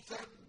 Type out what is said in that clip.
تَتَّقُونَ